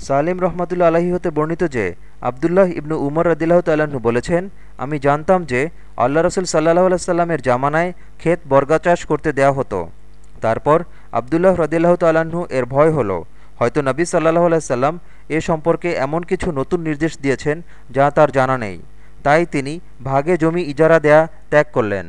সালিম রহমাতুল্লা আলাহি হতে বর্ণিত যে, আবদুল্লাহ ইবনু উমর রদিল্লাহ তাল্লাহ্ন বলেছেন, আমি জানতাম যে, আল্লাহ রসুল সাল্লাহ আলাইসাল্লামের জামানায় ক্ষেত বর্গা চাষ করতে দেয়া হতো। তারপর আবদুল্লাহ রদিল্লাহ তাল্লাহ্ন এর ভয় হলো। হয়তো নবী সাল্লাহ আলাইসাল্লাম এ সম্পর্কে এমন কিছু নতুন নির্দেশ দিয়েছেন যা তার জানা নেই। তাই তিনি ভাগে জমি ইজারা দেয়া ত্যাগ করলেন।